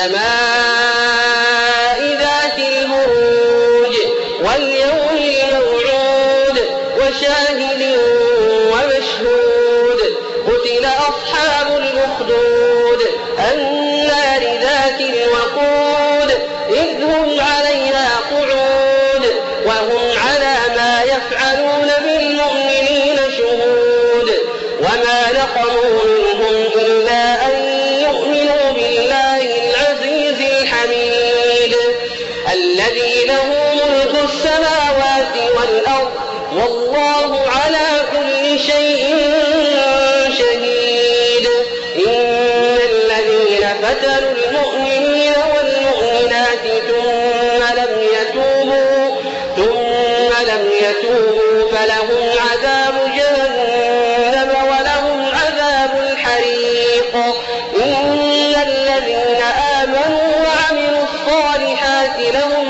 والسماء ذات البروج واليوم الموعود وشاهد ومشهود. قتل أصحاب الأخدود النار ذات الوقود. إذ هم عليها قعود وهم على ما يفعلون بالمؤمنين شهود. وما نقموا الذي له ملك السماوات والأرض والله على كل شيء شهيد. إن الذين فتنوا المؤمنين والمؤمنات ثم لم يتوبوا ثم لم يتوبوا فلهم عذاب جهنم ولهم عذاب الحريق. إن الذين آمنوا وعملوا الصالحات لهم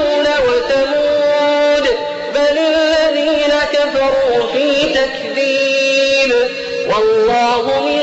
فرعون وثمود بل الذين كفروا في تكذيب. والله من